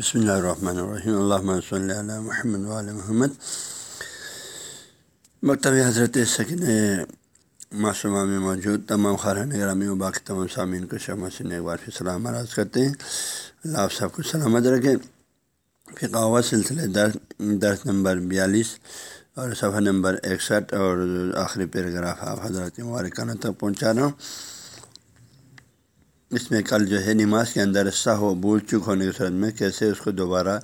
بسم اللہ الرحمن الرحیم اللہ صلی اللہ محمد علیہ محمد مکتب حضرت سکن معصومہ میں موجود تمام خارن گرامی و باقی تمام سامعین کو شمع سے ایک بار پھر سلام عرض کرتے ہیں اللہ آپ سب کو سلامت رکھیں فقاوت سلسلے درس درس نمبر بیالیس اور صفحہ نمبر اکسٹھ اور آخری پیراگراف آپ حضرت مبارکانہ تک پہنچا رہا ہوں اس میں کل جو ہے نماز کے اندر سا ہو بول چک ہونے کی صورت میں کیسے اس کو دوبارہ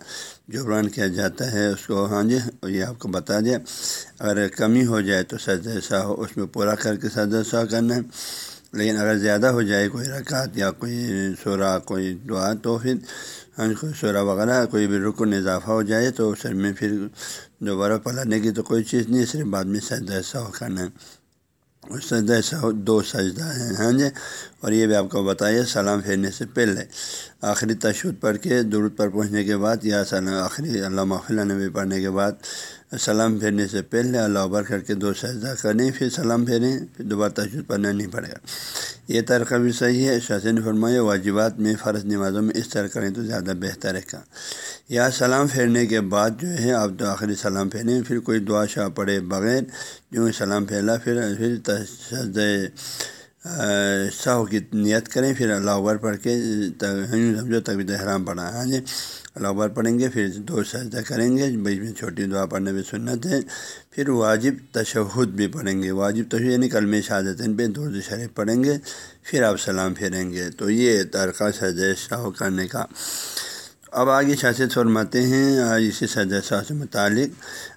جبران کیا جاتا ہے، اس کو ہاں جی یہ آپ کو بتا دیا اگر کمی ہو جائے تو سجد سا ہو، اس میں پورا کر کے سجد سا کرنا ہے۔ لیکن اگر زیادہ ہو جائے کوئی رکعت یا کوئی شعرا کوئی دعا، تو پھر ہاں جی، کوئی شعرا وغیرہ، کوئی بھی رکن اضافہ ہو جائے تو اس میں پھر دوبارہ پلانے کی تو کوئی چیز نہیں، صرف بعد میں سجدہ سا ہو کرنا ہے۔ سجدہ سہو دو سجدہ ہیں ہاں جی؟ اور یہ بھی آپ کو بتائیے، سلام پھیرنے سے پہلے۔ آخری تشدد پڑھ کے، درود پر پہنچنے کے بعد یا سلام آخری علامہ محفلہ نبی پڑھنے کے بعد۔ سلام پھیرنے سے پہلے اللہ اکبر کر کے دو سجدہ کریں پھر سلام پھیریں، پھر دوبارہ تشدد پڑھنا نہیں پڑے گا۔ یہ طریقہ بھی صحیح ہے، شاہ نے فرمایا، واجبات میں فرض نمازوں میں اس طرح کریں تو زیادہ بہتر ہے۔ کا یا سلام پھیرنے کے بعد جو ہے، آپ تو آخری سلام پھیریں، پھر کوئی دعا شاہ پڑھے بغیر جو سلام پھیلا، پھر پھر ساہو کی نیت کریں، پھر اللہ اکبر پڑھ کے سمجھو تبھی حرام پڑھا ہاں جی۔ اللہ اکبر پڑھیں گے، پھر دو سجدہ کریں گے، بیچ میں چھوٹی دعا پڑھنے میں سنت ہے، پھر واجب تشہد بھی پڑھیں گے۔ واجب تشہد یعنی کلم شہادتین پہ درد شریف پڑھیں گے، پھر آپ سلام پھیریں گے۔ تو یہ ترقہ سجد شاہ کرنے کا۔ اب آگے شاست فرماتے ہیں، اسی سجد شاہ سے متعلق۔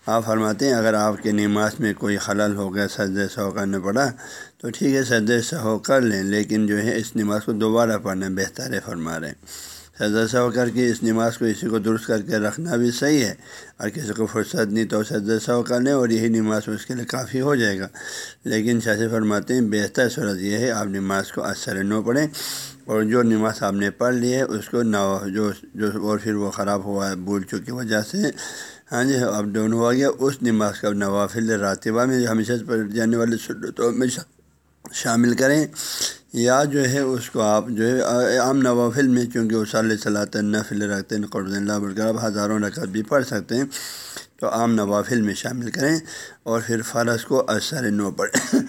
آپ فرماتے ہیں، اگر آپ کے نماز میں کوئی خلل ہو گیا سجد شاہ کرنا پڑا، تو ٹھیک ہے سجد شاہ کر لیں، لیکن جو ہے اس نماز کو دوبارہ پڑھنا بہتر ہے، فرما رہے ہیں۔ سجدہ سو کر کے اس نماز کو اسی کو درست کر کے رکھنا بھی صحیح ہے۔ اور کسی کو فرصت نہیں تو سجدہ سو کر لیں اور یہی نماز اس کے لیے کافی ہو جائے گا۔ لیکن شاسی فرماتے ہیں، بہتر صورت یہ ہے، آپ نماز کو اثر نو پڑھیں۔ اور جو نماز آپ نے پڑھ لی ہے، اس کو نو جو جو اور پھر وہ خراب ہوا ہے بھول چکی وجہ سے ہاں جی اب دونوں ہو گیا۔ اس نماز کا نوافل راتبہ میں ہمیشہ پڑھ جانے والے سنتوں میں شامل کریں۔ یا جو ہے اس کو آپ جو ہے عام نوافل میں چونکہ وہ صلی صلاح نفل رکھتے ہیں، قرض اللہ بول آپ ہزاروں رکعت بھی پڑھ سکتے ہیں، تو عام نوافل میں شامل کریں اور پھر فرض کو اثر نو پڑھیں۔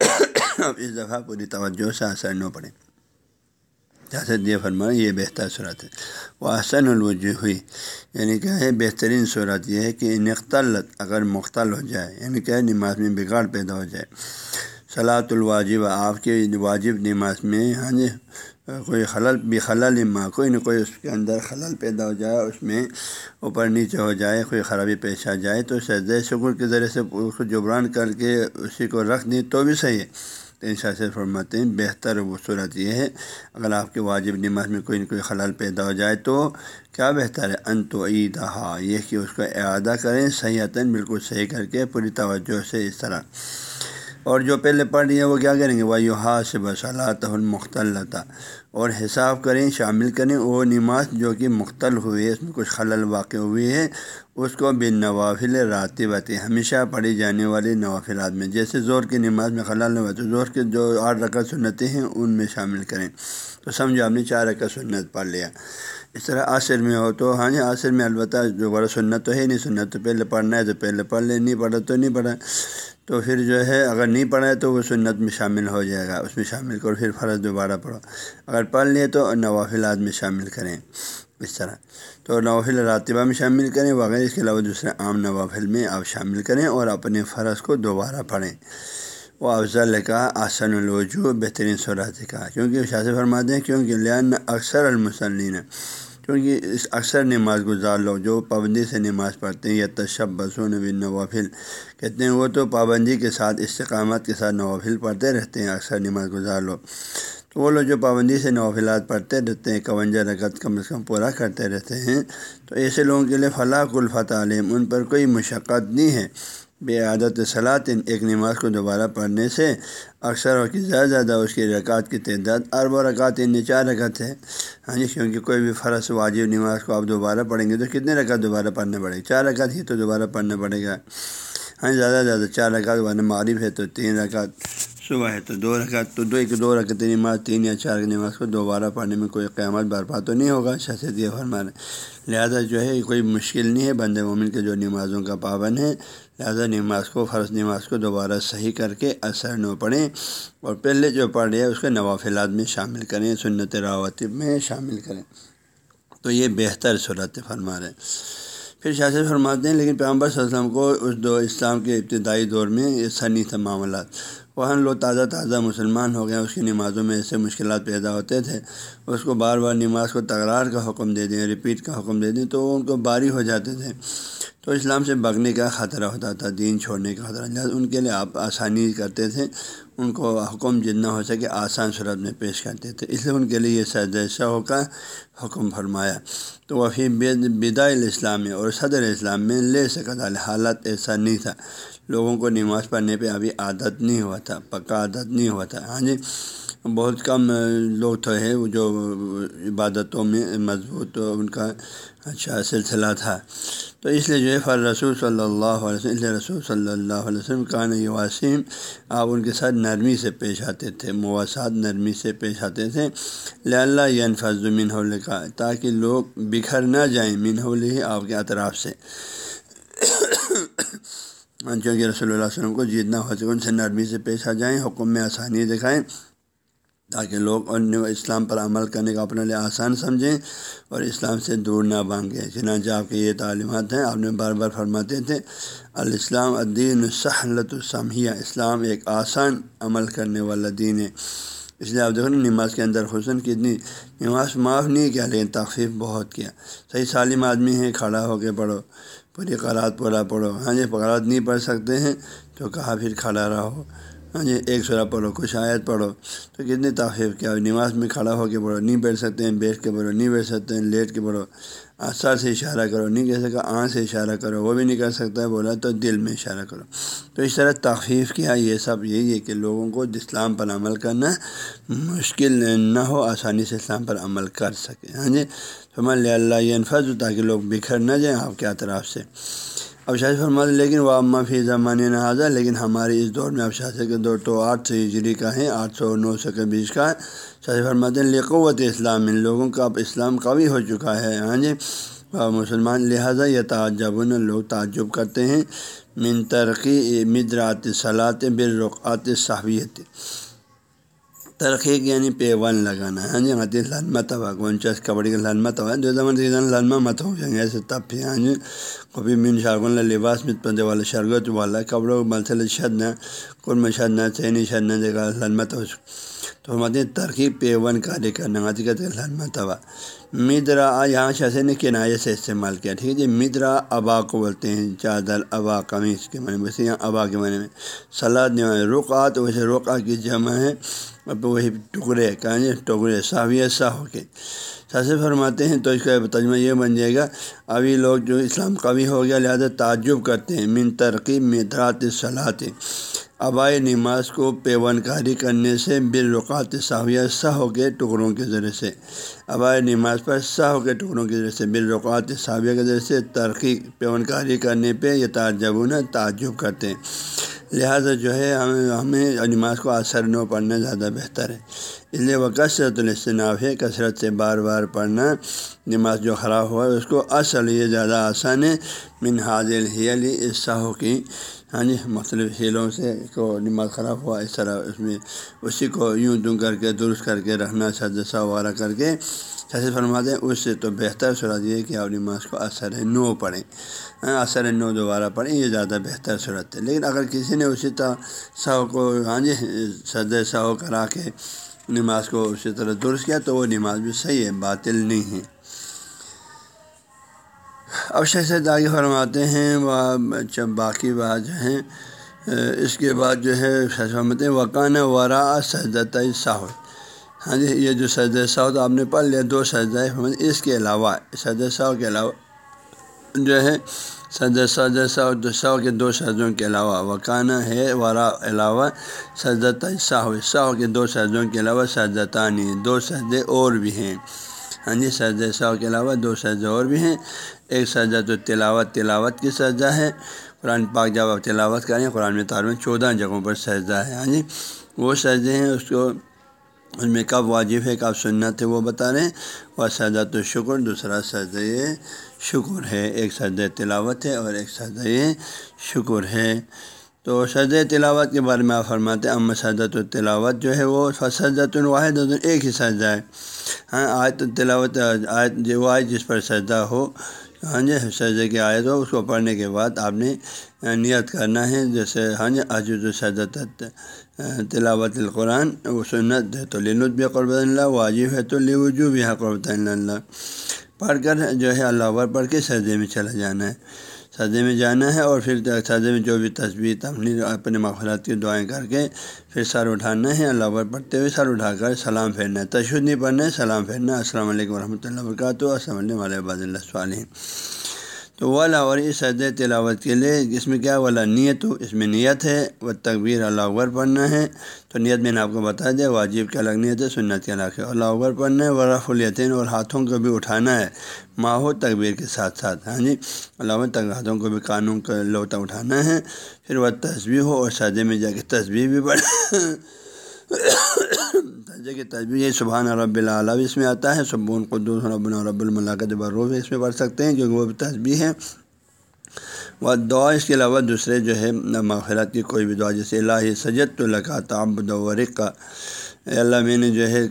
اب اس دفعہ پوری توجہ سے اثر نو پڑھیں۔ جیسے یہ فرمائیں یہ بہتر صورت ہے۔ وہ حسن الوجہ ہوئی یعنی کہ ہے بہترین صورت یہ ہے کہ نختلت اگر مختل ہو جائے یعنی کہ نماز میں بگاڑ پیدا ہو جائے صلاۃ الواجب آپ کے واجب نماز میں ہاں جی کوئی خلل، بھی خلل ماں کوئی نہ کوئی اس کے اندر خلل پیدا ہو جائے، اس میں اوپر نیچے ہو جائے، کوئی خرابی پیش آ جائے، تو سجدہ شکر کے ذریعے سے اس کو جبران کر کے اسی کو رکھ دیں، تو بھی صحیح ہے۔ تو ان سے فرماتے ہیں، بہتر وہ صورت یہ ہے، اگر آپ کے واجب نماز میں کوئی نہ کوئی خلل پیدا ہو جائے، تو کیا بہتر ہے؟ ان تو عید یہ کہ اس کو اعادہ کریں صحیح بالکل صحیح کر کے پوری توجہ سے اس طرح۔ اور جو پہلے پڑھ رہی وہ کیا کریں گے؟ وہ ہا سے بصلاۃ اور حساب کریں، شامل کریں وہ نماز جو کہ مختل ہوئی ہے، اس میں کچھ خلل واقع ہوئی ہے، اس کو بن نوافل راتی باتی ہمیشہ پڑھی جانے والی نوافلات میں، جیسے زور کی نماز میں خلل ہوا تو زور کے جو آٹھ رقط سنتیں ہیں، ان میں شامل کریں۔ تو سمجھو، آپ نے چار رقط سنت پڑھ لیا۔ اس طرح عصر میں ہو تو ہاں جی عصر میں البتہ جو بڑا سنت تو ہے نہیں، سنت تو پہلے پڑھنا ہے، تو پہلے پڑھ لیں نہیں پڑھا تو نہیں پڑھا۔ تو پھر جو ہے، اگر نہیں پڑھا تو وہ سنت میں شامل ہو جائے گا، اس میں شامل کرو، پھر فرض دوبارہ پڑھو۔ اگر پڑھ لیے تو نوافلات میں شامل کریں۔ اس طرح۔ تو نوافل راتبہ میں شامل کریں وغیرہ اس کے علاوہ دوسرے عام نوافل میں آپ شامل کریں اور اپنے فرض کو دوبارہ پڑھیں۔ وہ افضل کا آسن الوجو بہترین صورت کا۔ کیونکہ شاذ فرماتے ہیں، کیونکہ لان اکثر المسلین کیونکہ اس اکثر نماز گزار لوگ جو پابندی سے نماز پڑھتے ہیں یا تشب بسون بن نوافل کہتے ہیں وہ تو پابندی کے ساتھ، استقامت کے ساتھ نوافل پڑھتے رہتے ہیں، اکثر نماز گزار لوگ۔ تو وہ لوگ جو پابندی سے نوافلات پڑھتے رہتے ہیں کونجا رکت کم از کم پورا کرتے رہتے ہیں، تو ایسے لوگوں کے لیے فلاح الفت عالم ان پر کوئی مشقت نہیں ہے۔ بے عادت صلاطن ایک نماز کو دوبارہ پڑھنے سے اکثر ہو کہ زیادہ زیادہ اس کی رکعت کی تعداد ارب و رکعت ان چار رکعت ہے۔ ہاں جی کیونکہ کوئی بھی فرض واجب نماز کو آپ دوبارہ پڑھیں گے تو کتنے رکعت دوبارہ پڑھنے پڑے گا چار رکعت ہی تو دوبارہ پڑھنا پڑے گا۔ ہاں جی، زیادہ سے زیادہ چار رکعت والا معروف ہے تو تین رکعت۔ صبح ہے تو دو رکعت تو دو ایک دو رکعت نماز، تین یا چار کی نماز کو دوبارہ پڑھنے میں کوئی قیامت برپا تو نہیں ہوگا شخصیت یہ فرمانے لہٰذا جو ہے کوئی مشکل نہیں ہے بند مومن کے جو نمازوں کا پابند ہے لہٰذا نماز کو، فرض نماز کو دوبارہ صحیح کر کے اثر نہ پڑھیں۔ اور پہلے جو پڑھ رہے اس کے نوافلات میں شامل کریں، سنت راوتب میں شامل کریں۔ تو یہ بہتر صورت فرما رہے ہیں۔ پھر شاست فرماتے ہیں، لیکن پیغمبر صلی اللہ علیہ وسلم کو اس دو اسلام کے ابتدائی دور میں ایسا نہیں تھا معاملات۔ وہاں لوگ تازہ تازہ مسلمان ہو گئے اس کی نمازوں میں ایسے مشکلات پیدا ہوتے تھے، اس کو بار بار نماز کو تکرار کا حکم دے دیں ریپیٹ کا حکم دے دیں، تو وہ ان کو باری ہو جاتے تھے۔ تو اسلام سے بگنے کا خطرہ ہوتا تھا، دین چھوڑنے کا خطرہ۔ لہٰذا ان کے لیے آپ آسانی کرتے تھے، ان کو حکم جتنا ہو سکے آسان صورت میں پیش کرتے تھے۔ اس لیے ان کے لیے یہ سید شاہ کا حکم فرمایا۔ تو وہ پھر بدا الاسلام میں اور صدر اسلام میں لے سکتا حالت ایسا نہیں تھا۔ لوگوں کو نماز پڑھنے پہ ابھی عادت نہیں ہوا تھا، پکا عادت نہیں ہوا تھا۔ ہاں جی بہت کم لوگ تو ہے جو عبادتوں میں مضبوط ان کا اچھا سلسلہ تھا۔ تو اس لیے جو ہے فر رسول صلی اللہ علیہ وسلم رسول صلی اللہ علیہ وسلم کا نئی واسیم آپ ان کے ساتھ نرمی سے پیش آتے تھے، مواسات نرمی سے پیش آتے تھے۔ اللہ ین فض منہ کا تاکہ لوگ بکھر نہ جائیں منہول ہی آپ کے اطراف سے۔ چونکہ رسول اللہ علیہ وسلم کو جتنا ہو سکے ان سے نرمی سے پیش آ جائیں، حکم میں آسانی دکھائیں تاکہ لوگ اور اسلام پر عمل کرنے کا اپنے لیے آسان سمجھیں اور اسلام سے دور نہ بانگیں چنانچہ آپ کے یہ تعلیمات ہیں، آپ نے بار بار فرماتے تھے، الاسلام الدین الصحلۃ السمیہ اسلام ایک آسان عمل کرنے والا دین ہے۔ اس لیے آپ دیکھو نا، نماز کے اندر حسن کتنی، نماز معاف نہیں کیا، لیکن تخفیف بہت کیا۔ صحیح سالم آدمی ہے کھڑا ہو کے پڑھو۔ پوری قرآد پورا پڑھو۔ ہاں جی قرآد نہیں پڑھ سکتے ہیں تو کہا پھر کھڑا رہو۔ ہاں جی ایک سورہ پڑھو کچھ آیت پڑھو۔ تو کتنی تاخیر، کیا نماز میں کھڑا ہو کے پڑھو، نہیں بیٹھ سکتے ہیں، بیٹھ کے پڑھو، نہیں بیٹھ سکتے ہیں، لیٹ کے پڑھو۔ سر سے اشارہ کرو، نہیں کہہ سکا، آنکھ سے اشارہ کرو، وہ بھی نہیں کر سکتا ہے، بولا تو دل میں اشارہ کرو۔ تو اس طرح تخفیف کیا یہ سب یہی ہے کہ لوگوں کو اسلام پر عمل کرنا مشکل نہ ہو، آسانی سے اسلام پر عمل کر سکے۔ ہاں جی تو لے اللہ یہ انفظ تاکہ لوگ بکھر نہ جائیں۔ آپ کے اطراف سے؟ اب شاہ فرما لیکن وہ اما فی زمانے نہ لیکن ہماری اس دور میں اب شاہ کے دور تو آٹھ سو ہجری کا ہے آٹھ سو نو سو کے بیچ کا ہے شاہ فرماتے ہیں لقوت اسلام، ان لوگوں کا اب اسلام قوی ہو چکا ہے۔ ہاں جی مسلمان لہٰذا یہ تعجب لوگ تعجب کرتے ہیں۔ من ترقی مدرات صلاط بالرقعات صحویت ترقی یعنی پیون لگانا ہاں جی حدیث لنما تباہ گونچس کبڈی کا لنما تباہ جو زمان سے لنما مت ہو جائیں گے، ایسے تب پھر ہاں جی کبھی من شارگن لباس مت پنجے والا شرگت والا، کپڑوں ملسل شد نہ کل میں شدنا چینی شدنا جگہ لنما تو تو ہمارے ترقی پیون کاری کرنا حقیقت لنما مدرا یہاں شاہ نے کنارے سے استعمال کیا، ٹھیک ہے جی؟ مدرا ابا کو بولتے ہیں، چادر ابا قمیص کے معنی ویسے یہاں ابا کے معنی میں۔ سلاد رقعات ویسے رقع کی جمع ہے، اب وہی ٹکڑے کہیں جی؟ ٹکڑے صاحب سا ہو کے۔ ساسے فرماتے ہیں، تو اس کا تجمہ یہ بن جائے گا، ابھی لوگ جو اسلام قوی ہو گیا، لہٰذا تعجب کرتے ہیں، من ترقی مدرات صلاحات آبائی نماز کو پیون کاری کرنے سے بالرقات صاحیہ سا ہو کے ٹکڑوں کے ذریعے سے۔ آبائی نماز پر سا ہو کے ٹکڑوں کے ذریعے سے بالرقات صاحیہ کے ذریعے سے ترقی پیون کاری کرنے پہ یہ تعجب تعجب کرتے ہیں۔ لہٰذا جو ہے ہمیں ہمیں نماز کو اثر نو پڑھنا زیادہ بہتر ہے۔ اس لیے وہ کثرت الاجتناب ہے، کثرت سے بار بار پڑھنا۔ نماز جو خراب ہوا ہے اس کو اصل یہ زیادہ آسان ہے۔ من حاضل ہیلی اس کی ہاں جی مختلف ہیلوں سے کو نماز خراب ہوا، اس طرح اس میں اسی کو یوں دوں کر کے، درست کر کے رکھنا سجسا وغیرہ کر کے۔ جیسے فرماتے ہیں، اس سے تو بہتر صورت یہ ہے کہ آپ نماز کو اثر نو پڑھیں۔ ہاں، اثر نو دوبارہ پڑھیں، یہ زیادہ بہتر صورت ہے۔ لیکن اگر کسی نے اسی طرح سو کو ہاں جی سد سو کرا کے نماز کو اسی طرح درست کیا، تو وہ نماز بھی صحیح ہے، باطل نہیں ہے۔ اب سے داغی فرماتے ہیں، وہ جب باقی بات جو ہیں، اس کے بعد جو ہے فرماتے ہیں وقان ورا سجدت صاحب ہاں جی یہ جو سجد سعود آپ نے پڑھ لیا، دو سجدہ اس کے علاوہ سجد سو کے علاوہ جو ہے سجد سجد سعود سو کے دو سجدوں کے علاوہ وکانہ ہے ورا علاوہ سجدت ساہو ساہو کے دو سجدوں کے علاوہ سجدتانی، دو سجدے اور بھی ہیں۔ ہاں جی سجد ساؤ کے علاوہ دو سجدے اور بھی ہیں۔ ایک سجدہ تو تلاوت تلاوت کی سجدہ ہے۔ قرآن پاک جب آپ تلاوت کریں، قرآن میں تعلیم چودہ جگہوں پر سجدہ ہے۔ ہاں جی وہ سجدے ہیں، اس کو اس میں کب واجب ہے، کب سنت ہے، وہ بتا رہے ہیں۔ اور سجا تو شکر، دوسرا سجد شکر ہے۔ ایک سجد تلاوت ہے اور ایک سجد شکر ہے۔ تو سجد تلاوت کے بارے میں آپ فرماتے ہیں ام سجد تلاوت جو ہے وہ سجد الواحد ایک ہی سجدہ ہے۔ ہاں آیت تلاوت، آیت جو آئے جس پر سجدہ ہو ہاں جی سجدے کی آیت ہو، اس کو پڑھنے کے بعد آپ نے نیت کرنا ہے۔ جیسے ہاں جی عجد السجت تلاوت القرآن، وہ سنت ہے تو لطب قربۃ اللہ، واجب ہے تو لوجو بھی قربۃ اللہ۔ پڑھ کر جو ہے اللہ اکبر، پڑھ کے سجدے میں چلا جانا ہے۔ سجدے میں جانا ہے اور پھر سجدے میں جو بھی تصویر تمنی اپنے مغفرت کی دعائیں کر کے پھر سر اٹھانا ہے۔ اللہ اکبر پڑھتے ہوئے سر اٹھا کر سلام پھیرنا ہے۔ تشدد نہیں پڑھنا ہے، سلام پھیرنا السلام علیکم ورحمۃ اللہ وبرکاتہ۔ السلام علیکم ورحمۃ اللہ علیہ تو والا اور اس سجد تلاوت کے لیے اس میں کیا والا نیت ہو اس میں نیت ہے۔ وہ تقبیر اللہ اکبر پڑھنا ہے۔ تو نیت میں نے آپ کو بتا دیا، واجب کے الگ نیت ہے، سنت کے الگ ہے۔ اللہ اکبر پڑھنا ہے ورف الیتین اور ہاتھوں کو بھی اٹھانا ہے۔ ماحول تقبیر کے ساتھ ساتھ ہاں جی؟ اللہ تک ہاتھوں کو بھی قانون کا لوتا اٹھانا ہے، پھر وہ تصویر ہو اور سجدے میں جا کے تصویر بھی پڑھ درجے کی تصویر سبحان رب العلیٰ اس میں آتا ہے سبون قدوس رب رب الملاکت بروف اس میں پڑھ سکتے ہیں، کیونکہ وہ بھی تصویر ہے۔ وہ دعا اس کے علاوہ دوسرے جو ہے، مغفرت کی کوئی بھی دعا، جیسے اللہ سجد تو لگا تعبد ورق کا اللہ، میں نے جو ہے،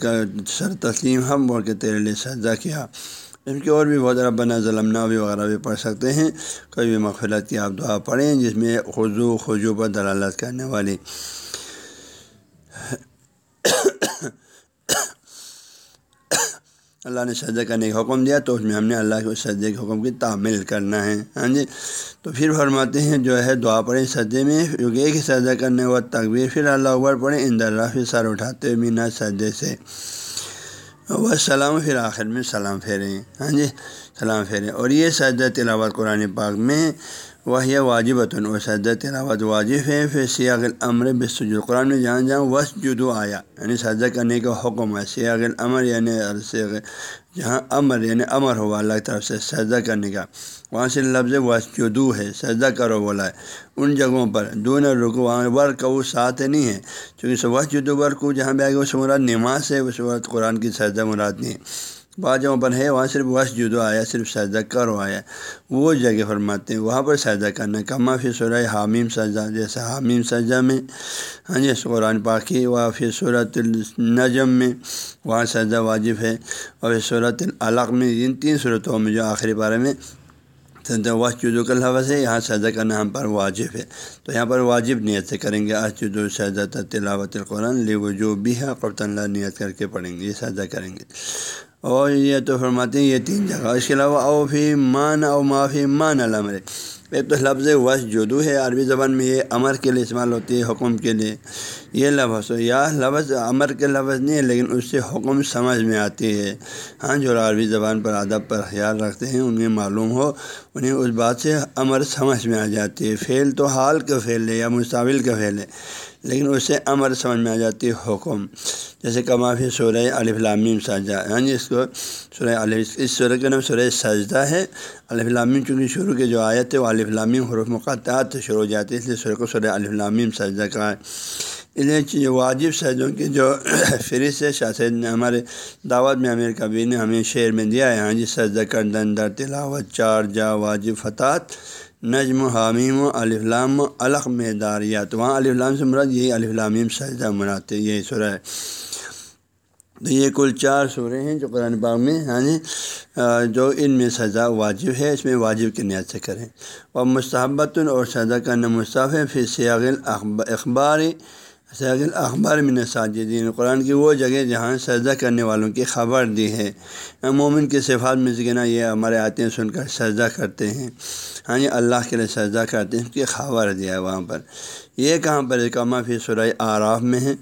سر تسلیم ہم بول کے تیرے لیے سجدہ کیا۔ ان کی اور بھی بہت ربنا ظلمنا بھی وغیرہ بھی پڑھ سکتے ہیں۔ کوئی بھی مغفرت کی آپ دعا پڑھیں جس میں خضو خضو پر دلالت کرنے والی۔ اللہ نے سجدہ کرنے کا حکم دیا تو اس میں ہم نے اللہ کے سجدے کے حکم کی تعمیل کرنا ہے۔ ہاں جی؟ تو پھر فرماتے ہیں جو ہے دعا پڑھیں سجدے میں، کیونکہ ایک ہی سجدہ کرنے کے بعد تقبیر پھر اللہ اکبر پڑھیں ان درا پھر سر اٹھاتے مینا سجدے سے۔ وہ سلام پھر آخر میں سلام پھیریں۔ ہاں جی؟ سلام پھیریں۔ اور یہ سجدہ تلاوت قرآن پاک میں وہ یہ واجبۃ و سجدہ تلاوت واجب ہے، پھر سیاغ العمر بسج قرآن میں جہاں جہاں وس جدو آیا۔ یعنی سجدہ کرنے کا حکم ہے۔ سیاغ العمر یعنی جہاں امر یعنی امر ہوا، اللہ کی طرف سے سجدہ کرنے کا۔ وہاں سے لفظ وسجدو ہے، سجدہ کرو بولا ہے۔ ان جگہوں پر دو نہ رکو وہاں ورک وہ ساتھ نہیں ہے۔ چونکہ وس جدو ورک جہاں بھی آئے گا، اس مراد نماز ہے، اس وقت قرآن کی سجدہ مراد نہیں ہے۔ بعض جگہوں پر ہے، وہاں صرف وش جدو آیا، صرف سجدہ کرو آیا۔ وہ جگہ فرماتے ہیں، وہاں پر سجدہ کرنا کما پھر سورہ حامیم سجدہ جیسے حامیم سجدہ میں ہاں جی قرآن پاکی و پھر صورت النجم میں وہاں سجدہ واجب ہے۔ اور پھر صورت العلق میں، ان تین صورتوں میں جو آخری بارے میں وش جدو کا لفظ ہے، یہاں سجدہ کرنا ہم پر واجب ہے۔ تو یہاں پر واجب نیت سے کریں گے آج جدو سجدہ تلاوت القرآن لی وہ جو بھی ہے قبط اللہ نیت کر کے پڑھیں گے، یہ سجدہ کریں گے۔ اور یہ تو فرماتے ہیں یہ تین جگہ اس کے علاوہ اوفی مان او معافی مان الامر۔ ایک تو لفظ وش جدو ہے، عربی زبان میں یہ امر کے لیے استعمال ہوتی ہے، حکم کے لیے۔ یہ لفظ ہو یا لفظ امر کے لفظ نہیں ہے، لیکن اس سے حکم سمجھ میں آتی ہے۔ ہاں جو عربی زبان پر ادب پر خیال رکھتے ہیں، انہیں معلوم ہو، انہیں اس بات سے امر سمجھ میں آ جاتی ہے۔ فعل تو حال کا فعل ہے یا مستقبل کا فعل ہے۔ لیکن اس سے امر سمجھ میں آ جاتی ہے حکم۔ جیسے کمافی سورہ الفلامیم سجا ہاں جی اس کو سورہ علیہ اس سورہ کا نام سورہ سجدہ ہے۔ الفلامیم چونکہ شروع کے جو آیت ہے وہ الفلامیم حروف مقاطعات سے شروع ہو جاتی ہے، اس لیے سورہ کو سورہ الفلامیم سجدہ کا ہے۔ اس لیے واجب سجدوں کی جو فہرست ہے شاہ سید نے ہمارے دعوت میں امیر کبیر نے ہمیں شعر میں دیا ہے۔ ہاں جی سجدہ کردن، در تلاوت، چار جا، واجب فتح نجم، حامیم و الفلام الق میں داریات وہاں الفلام سے مراد یہی الفلامیم سجدہ مناتے یہی سورہ ہے۔ تو یہ کل چار سورے ہیں جو قرآن باغ میں ہاں جی جو ان میں سزا واجب ہے، اس میں واجب کی نیت سے کریں۔ اور مستحبت اور سزا کا نمصاف ہے پھر سیاغل اخبار سید اخبار میں ساجدین، قرآن کی وہ جگہ جہاں سجدہ کرنے والوں کی خبر دی ہے۔ مومن کے صفات میں ذکر یہ ہمارے آتے ہیں سن کر سجدہ کرتے ہیں۔ ہاں جی اللہ کے لیے سجدہ کرتے ہیں اس کی خبر دیا ہے وہاں پر۔ یہ کہاں پر کامہ پھر سورہ آراف میں ہے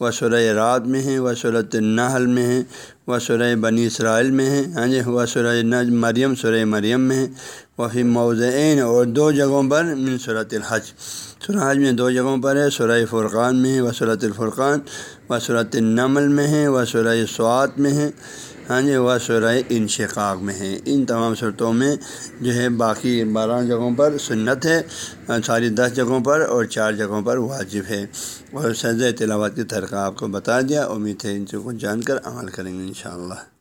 وہ سورہ رات میں ہے وہ صورت النحل میں ہے وہ سورہ بنی اسرائیل میں ہے ہاں جی وہ سورہ نج مریم سورہ مریم میں ہے وہ پھر موضعین اور دو جگہوں پر من صورت الحج۔ سورہ حج میں دو جگہوں پر ہے، سورہ فرقان میں ہے وہ صورت الفرقان، و صورت النمل میں ہے وہ سورہ سوات میں ہے۔ ہاں جی وہ سورہ انشقاق میں ہے ان تمام صورتوں میں جو ہے باقی بارہ جگہوں پر سنت ہے، ساری دس جگہوں پر اور چار جگہوں پر واجب ہے۔ اور سرز تلاوت کی ترقہ آپ کو بتا دیا، امید ہے ان سے کو جان کر عمل کریں گے انشاءاللہ۔